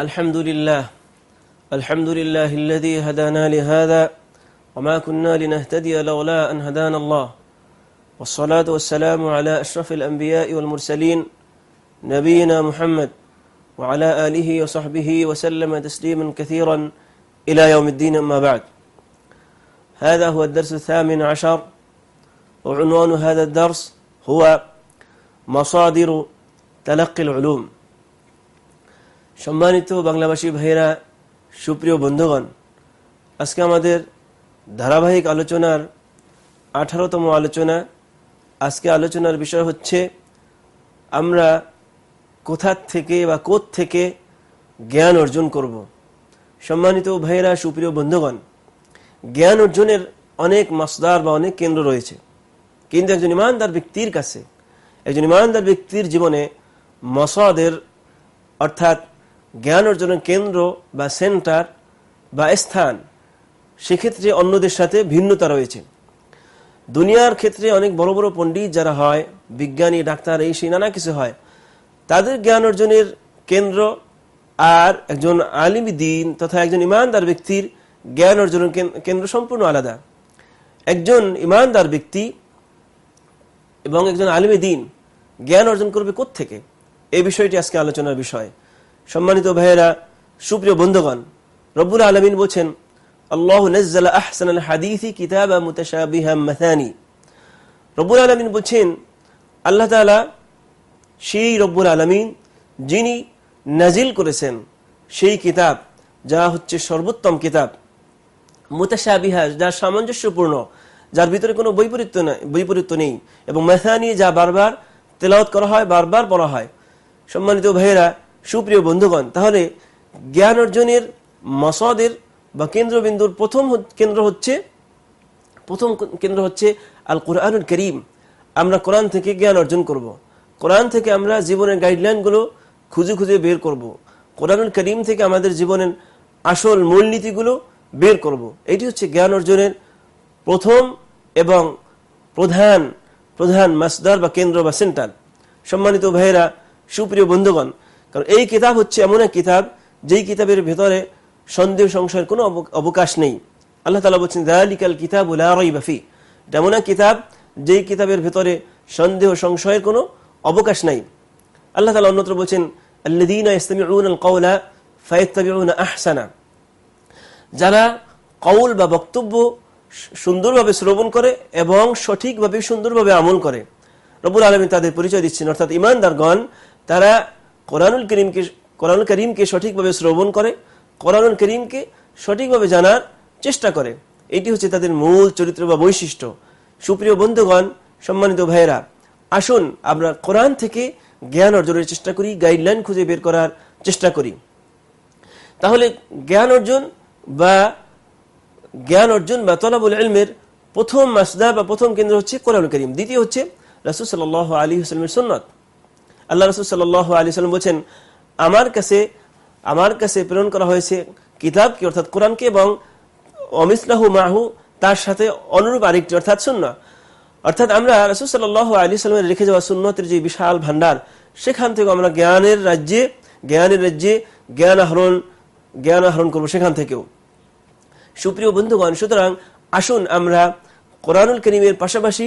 الحمد لله. الحمد لله الذي هدانا لهذا وما كنا لنهتدي لولا أن هدانا الله. والصلاة والسلام على أشرف الأنبياء والمرسلين نبينا محمد وعلى آله وصحبه وسلم تسليما كثيرا إلى يوم الدين أما بعد. هذا هو الدرس الثامن عشر وعنوان هذا الدرس هو مصادر تلقي العلوم. সম্মানিত বাংলাভাষী ভাইয়েরা, সুপ্রিয় বন্ধুগণ, আজকে আমাদের ধারাবাহিক আলোচনার আঠারোতম আলোচনা আজকে আলোচনার বিষয় হচ্ছে, আমরা কোথার থেকে বা কোথ থেকে জ্ঞান অর্জন করব। সম্মানিত ভাইয়েরা, সুপ্রিয় বন্ধুগণ, জ্ঞান অর্জনের অনেক মাসদার বা অনেক কেন্দ্র রয়েছে কিন্তু একজন ইমানদার ব্যক্তির কাছে, একজন ইমানদার ব্যক্তির জীবনে মসাদের অর্থাৎ জ্ঞান অর্জনের কেন্দ্র বা সেন্টার বা স্থান, সেক্ষেত্রে অন্যদের সাথে ভিন্নতা রয়েছে। দুনিয়ার ক্ষেত্রে অনেক বড় বড় পণ্ডিত যারা হয়, বিজ্ঞানী, ডাক্তার, এই সেই নানা কিছু হয়, তাদের জ্ঞান অর্জনের কেন্দ্র আর একজন আলিমী দিন তথা একজন ইমানদার ব্যক্তির জ্ঞান অর্জনের কেন্দ্র সম্পূর্ণ আলাদা। একজন ইমানদার ব্যক্তি এবং একজন আলিমী দিন জ্ঞান অর্জন করবে থেকে এই বিষয়টি আজকে আলোচনার বিষয়। সম্মানিত ভাইয়েরা, সুপ্রিয় বন্ধুগণ, রব্বুল আলমিন বলছেন বলছেন সেই যিনি নাজিল করেছেন সেই কিতাব, যা হচ্ছে সর্বোত্তম কিতাব যা সামঞ্জস্যপূর্ণ, যার ভিতরে কোনো বৈপরীত্য বৈপরীত্য নেই এবং মেথানি যা বারবার তেলাওত করা হয়, বারবার বলা হয়। সম্মানিত ভাইয়েরা সুপ্রিয় বন্ধুগণ, তাহলে জ্ঞান অর্জনের মসদের বা কেন্দ্রবিন্দুর প্রথম কেন্দ্র হচ্ছে, প্রথম কেন্দ্র হচ্ছে আল কোরআনুল করিম আমরা কোরআন থেকে জ্ঞান অর্জন করব। কোরআন থেকে আমরা জীবনের গাইডলাইনগুলো খুঁজে খুঁজে বের করব। কোরআনুল করিম থেকে আমাদের জীবনের আসল মূলনীতিগুলো বের করব। এটি হচ্ছে জ্ঞান অর্জনের প্রথম এবং প্রধান প্রধান মাসদার বা কেন্দ্র বা সেন্টার সম্মানিত ভাইয়েরা, সুপ্রিয় বন্ধুগণ কারণ এই কিতাব হচ্ছে এমন এক কিতাব, যেই কিতাবের ভেতরে সন্দেহ, সংশয়ের কোনো অবকাশ নেই। আল্লাহ তালা বলছেন, দালিকাল কিতাব বাফি এমন এক কিতাব, যেই কিতাবের ভেতরে সন্দেহ, সংশয়ের কোনো অবকাশ নাই। আল্লাহ তালা অন্যত্র বলছেন আহসানা। যারা কৌল বা বক্তব্য সুন্দরভাবে শ্রবণ করে এবং সঠিকভাবে, সুন্দরভাবে আমল করে। রবুল আলমী তাদের পরিচয় দিচ্ছেন। অর্থাৎ ইমানদারগণ, তারা কোরআনুল করিমকে কোরআনুল করিমকে সঠিকভাবে শ্রবণ করে, কোরআনুল করিমকে সঠিকভাবে জানার চেষ্টা করে। এটি হচ্ছে তাদের মূল চরিত্র বা বৈশিষ্ট্য। সুপ্রিয় বন্ধুগণ, সম্মানিত ভাইয়েরা, আসুন আমরা কোরআন থেকে জ্ঞান অর্জনের চেষ্টা করি, গাইডলাইন খুঁজে বের করার চেষ্টা করি। তাহলে জ্ঞান অর্জন বা জ্ঞান অর্জন বা তলাবুল এলমের প্রথম মাসদা বা প্রথম কেন্দ্র হচ্ছে কোরআন করিম। দ্বিতীয় হচ্ছে রাসুল সাল আলী হুসলামের সন্ন্যত আল্লাহ রসুল সাল আলী সাল্লাম বলছেন, আমার কাছে আমার কাছে প্রেরণ করা হয়েছে কিতাবকে অর্থাৎ কোরআনকে এবং অমিসলাহু মাহু তার সাথে অনুরূপ আরেকটি, অর্থাৎ শূন্য অর্থাৎ আমরা রসুল সাল আলী সাল্লামের রেখে যাওয়া সুন্নতের যে বিশাল ভান্ডার সেখান থেকে আমরা জ্ঞানের রাজ্যে জ্ঞানের রাজ্যে জ্ঞান আহরণ জ্ঞান আহরণ করব সেখান থেকেও। সুপ্রিয় বন্ধুগণ, সুতরাং আসুন আমরা কোরআনুল করিমের পাশাপাশি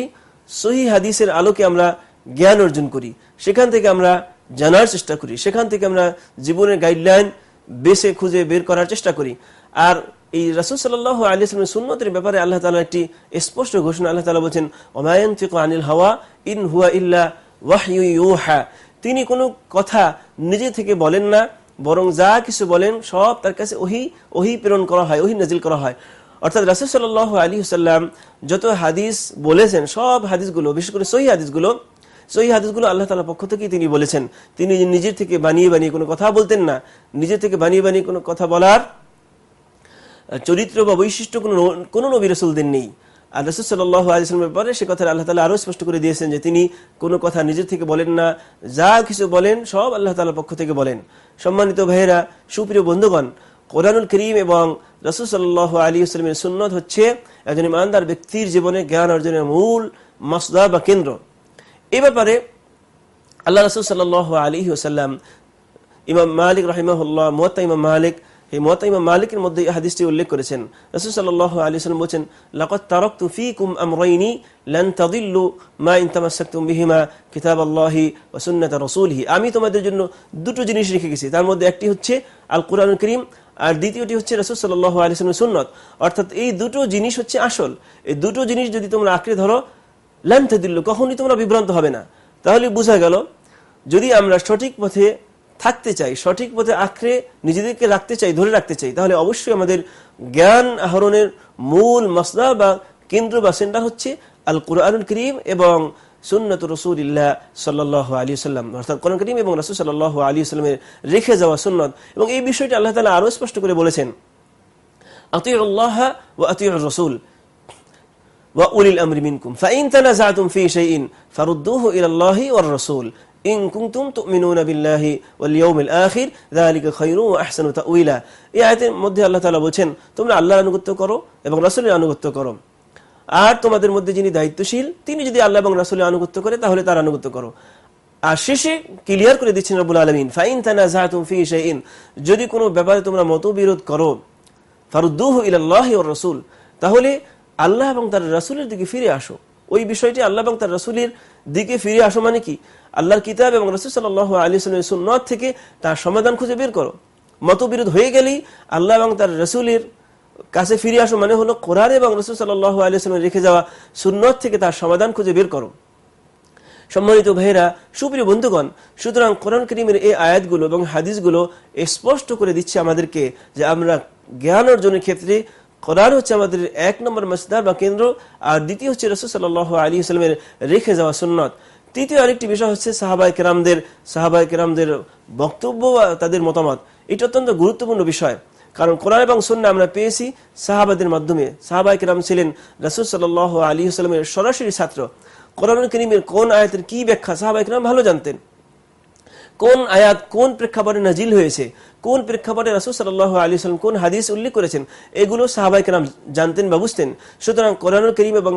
সহি হাদিসের আলোকে আমরা জ্ঞান অর্জন করি। সেখান থেকে আমরা জানার চেষ্টা করি। সেখান থেকে আমরা জীবনের গাইডলাইন বেছে খুঁজে বের করার চেষ্টা করি। আর এই রাসুল সাল্লাহ আলী সুন্নতের ব্যাপারে আল্লাহ তালা একটি স্পষ্ট ঘোষণা আল্লাহ তালা বলছেন ওমায়ন আনিল হাওয়া ইন হুয়া ইল্লা ওয়াহা তিনি কোনো কথা নিজে থেকে বলেন না, বরং যা কিছু বলেন সব তার কাছে ওহি ওহি প্রেরণ করা হয়, ওহি নাজিল করা হয়। অর্থাৎ রাসুল সাল আলী সাল্লাম যত হাদিস বলেছেন, সব হাদিসগুলো, বিশেষ করে সহি হাদিসগুলো সহি হাদিসগুলো আল্লাহ তালার পক্ষ থেকেই তিনি বলেছেন। তিনি নিজের থেকে বানিয়ে বানিয়ে কোনো কথা বলতেন না। নিজের থেকে বানিয়ে বানিয়ে কোনো কথা বলার চরিত্র বা বৈশিষ্ট্য কোনো কোনো নবী রসুলদের নেই। আর রসুল সাল্লাহ আলিয়াল্লামের ব্যাপারে সে কথা আল্লাহ তালা আরও স্পষ্ট করে দিয়েছেন যে তিনি কোনো কথা নিজের থেকে বলেন না। যা কিছু বলেন সব আল্লাহ তালার পক্ষ থেকে বলেন। সম্মানিত ভাইয়েরা, সুপ্রিয় বন্ধুগণ, কোরআনুল করিম এবং রসুল সাল্লাহ আলী আসলামের সুন্নত হচ্ছে একজন ইমানদার ব্যক্তির জীবনে জ্ঞান অর্জনের মূল মসদা বা কেন্দ্র। এ ব্যাপারে আল্লাহ রসুল সাল্লাহ আলী ওসাল্লাম ইমাম মালিক রাহিমাহুল্লাহ, মোয়াত্তা ইমাম মালিক, এই মোয়াত্তা ইমাম মালিকের মধ্যে হাদিসটি উল্লেখ করেছেন। রসুল সাল্লাহ আলী সাল্লাম বলছেন লাকত তারক তুফিকুম আমরাইনি, লান তাদিল্লু মা ইন তামাসাকতুম বিহিমা কিতাব আল্লাহি রাসূলিহি। আমি তোমাদের জন্য দুটো জিনিস রেখে গেছি। তার মধ্যে একটি হচ্ছে আল কুরআনুল করিম, আর দ্বিতীয়টি হচ্ছে রসুল সাল্লাহ আলী সাল্লামের সুন্নত। অর্থাৎ এই দুটো জিনিস হচ্ছে আসল। এই দুটো জিনিস যদি তোমরা আঁকড়ে ধরো লান তাদিল্লু, কখনই তোমরা বিভ্রান্ত হবে না। তাহলে বোঝা গেল, যদি আমরা সঠিক পথে থাকতে চাই, সঠিক পথে আঁকড়ে নিজেদেরকে রাখতে চাই, ধরে রাখতে চাই, তাহলে অবশ্যই আমাদের জ্ঞান আহরণের মূল মসলা বা কেন্দ্র বা সেন্টার হচ্ছে আল কুরআনুল করিম এবং সুন্নত রসুল্লাহ সাল্লাহ আলী সাল্লাম অর্থাৎ কোরআন করিম এবং রসুল সাল্লাহ আলী সাল্লামের রেখে যাওয়া সুন্নত। এবং এই বিষয়টি আল্লাহ তালা আরও স্পষ্ট করে বলেছেন, আতিউল্লাহ ও আতিউর রসুল। وأولي الأمر منكم فإن تنازعتم في شيء فردوه إلى الله والرسول إن كنتم تؤمنون بالله واليوم الآخر ذلك خير وأحسن تأويلا এই আয়াতের মধ্যে আল্লাহ তাআলা বলেন তোমরা আল্লাহর আনুগত্য করো এবং রাসূলের আনুগত্য করো আর তোমাদের মধ্যে যিনি দায়িত্বশীল তিনি যদি আল্লাহ এবং রাসূলের আনুগত্য করে তাহলে তার আনুগত্য করো আর শেষে ক্লিয়ার করে দিচ্ছেন রব্বুল আলামিন ফাইন তানাজাতুম ফি শাইইন যদি কোনো ব্যাপারে তোমরা মতবিরোধ করো ফারুদ্দুহু ইলাল্লাহি ওয়ার রাসূল তাহলে আল্লাহ এবং তার রাসূলের দিকে ফিরে আসো। ওই বিষয়টি আল্লাহ এবং তার রাসূলের দিকে ফিরে আসো মানে কি? আল্লাহর কিতাব এবং রাসূল আলাইহি ওয়াসাল্লামের সুন্নাত থেকে তার সমাধান খুঁজে বের করো। মতবিরোধ হয়ে গেলেই আল্লাহ এবং তার রাসূলের কাছে ফিরে আসো মানে হলো কোরআন এবং রাসূল সাল্লাল্লাহু আলাইহি ওয়াসাল্লামের রেখে যাওয়া সুন্নাত থেকে তার সমাধান খুঁজে বের করো। সম্মানিত ভাইরা সুপ্রিয় বন্ধুগণ, সুতরাং কোরআন করিমের এই আয়াতগুলো এবং হাদিসগুলো স্পষ্ট করে দিচ্ছে আমাদেরকে যে আমরা জ্ঞান অর্জনের ক্ষেত্রে কোরআন হচ্ছে আমাদের এক নম্বর মসদার বা কেন্দ্র, আর দ্বিতীয় হচ্ছে রসুল সাল আলী আসলামের রেখে যাওয়া সুন্নত। তৃতীয় আরেকটি বিষয় হচ্ছে সাহাবাই কেরামদের সাহাবাই কেরামদের বক্তব্য বা তাদের মতামত। এটা অত্যন্ত গুরুত্বপূর্ণ বিষয়, কারণ কোরআন এবং সন্না আমরা পেয়েছি সাহাবাদের মাধ্যমে। সাহাবাই কেরাম ছিলেন রসুল সাল আলী আসলামের সরাসরি ছাত্র। কোরআন করিমের কোন আয়াতের কি ব্যাখ্যা? সাহাবাই কেরাম ভালো জানতেন। কোন আয়াত কোন প্রেক্ষাপটে নাজিল হয়েছে? কোন প্রেক্ষাপটে রাসুল সাল্লাহ আলী সাল্লাম কোন হাদিস উল্লেখ করেছেন? এগুলো সাহাবাই কেরাম জানতেন বা বুঝতেন। সুতরাং কোরআন করিম এবং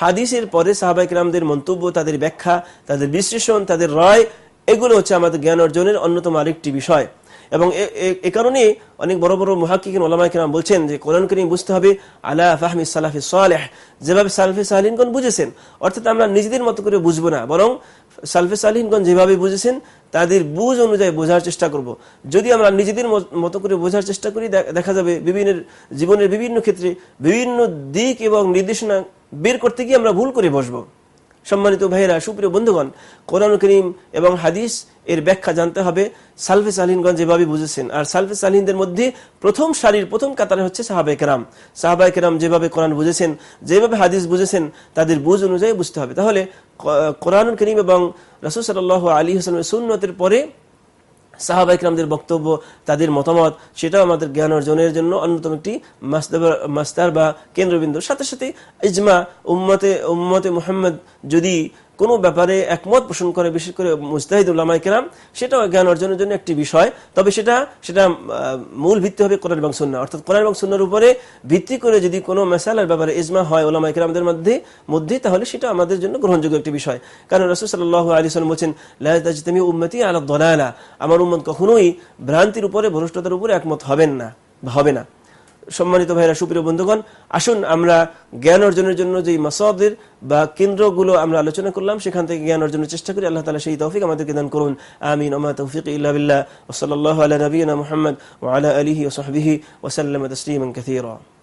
হাদিসের পরে সাহাবাই কেরামদের মন্তব্য, তাদের ব্যাখ্যা, তাদের বিশ্লেষণ, তাদের রায়, এগুলো হচ্ছে আমাদের জ্ঞান অর্জনের অন্যতম আরেকটি বিষয়। এবং এ কারণে অনেক বড় বড় মহাকিকিন ওলামাই কেরাম বলছেন যে কোরআন করিম বুঝতে হবে আলা ফাহমি সালাফি সালেহ। যেভাবে সালফি সালিনগণ বুঝেছেন। অর্থাৎ আমরা নিজেদের মতো করে বুঝব না, বরং সালফে সালিনগণ যেভাবে বুঝেছেন, তাদের বুঝ অনুযায়ী বোঝার চেষ্টা করব। যদি আমরা নিজেদের মতো করে বোঝার চেষ্টা করি দেখা যাবে বিভিন্ন জীবনের বিভিন্ন ক্ষেত্রে বিভিন্ন দিক এবং নির্দেশনা বের করতে গিয়ে আমরা ভুল করে বসবো সম্মানিত ভাইয়েরা, সুপ্রিয় বন্ধুগণ কোরআন করিম এবং হাদিস এর ব্যাখ্যা জানতে হবে। সালফে সালিনগঞ্জ যেভাবে বুঝেছেন। আর সালফে সালিনদের মধ্যে প্রথম সারির প্রথম কাতারে হচ্ছে সাহাবাই কেরাম। সাহাবাই কেরাম যেভাবে কোরআন বুঝেছেন, যেভাবে হাদিস বুঝেছেন, তাদের বুঝ অনুযায়ী বুঝতে হবে। তাহলে কোরআন করিম এবং রসুল সাল আলী হোসেন সুন্নতের পরে সাহাবাইকরামদের বক্তব্য, তাদের মতামত, সেটাও আমাদের জ্ঞান অর্জনের জন্য অন্যতম একটি মাস্তার বা কেন্দ্রবিন্দু। সাথে সাথে ইজমা, উম্মতে উম্মতে মোহাম্মদ যদি কোনো ব্যাপারে একমত পোষণ করে, বিশেষ করে মুস্তাহিদুল্লামাই কেরাম, সেটাও জ্ঞান অর্জনের জন্য একটি বিষয়। তবে সেটা সেটা মূল ভিত্তি হবে কোরআন এবং সুন্না অর্থাৎ কোরআন এবং সুন্নার উপরে ভিত্তি করে যদি কোনো মেসালার ব্যাপারে ইজমা হয় ওলামাই কেরামদের মধ্যে মধ্যে, তাহলে সেটা আমাদের জন্য গ্রহণযোগ্য একটি বিষয়। কারণ রসুল সাল্লাহ আলী সাল্লাম বলছেন লাজতামি উম্মতি আলা দলালা আমার উম্মত কখনোই ভ্রান্তির উপরে, ভ্রষ্টতার উপরে একমত হবেন না, হবে না। সম্মানিত ভাইরা, সুপ্রিয় বন্ধুগণ, আসুন আমরা জ্ঞান অর্জনের জন্য যে মাসাদের বা কেন্দ্রগুলো আমরা আলোচনা করলাম, সেখান থেকে জ্ঞান অর্জনের চেষ্টা করি। আল্লাহ তালা সেই তৌফিক আমাদেরকে দান করুন। আমিন। ওমা তৌফিক ইল্লা ওসল্লাহ আলা নবীনা মোহাম্মদ ওয়ালা আলহি ওসহবিহি ওসাল্লাম তসলিম কাথিরা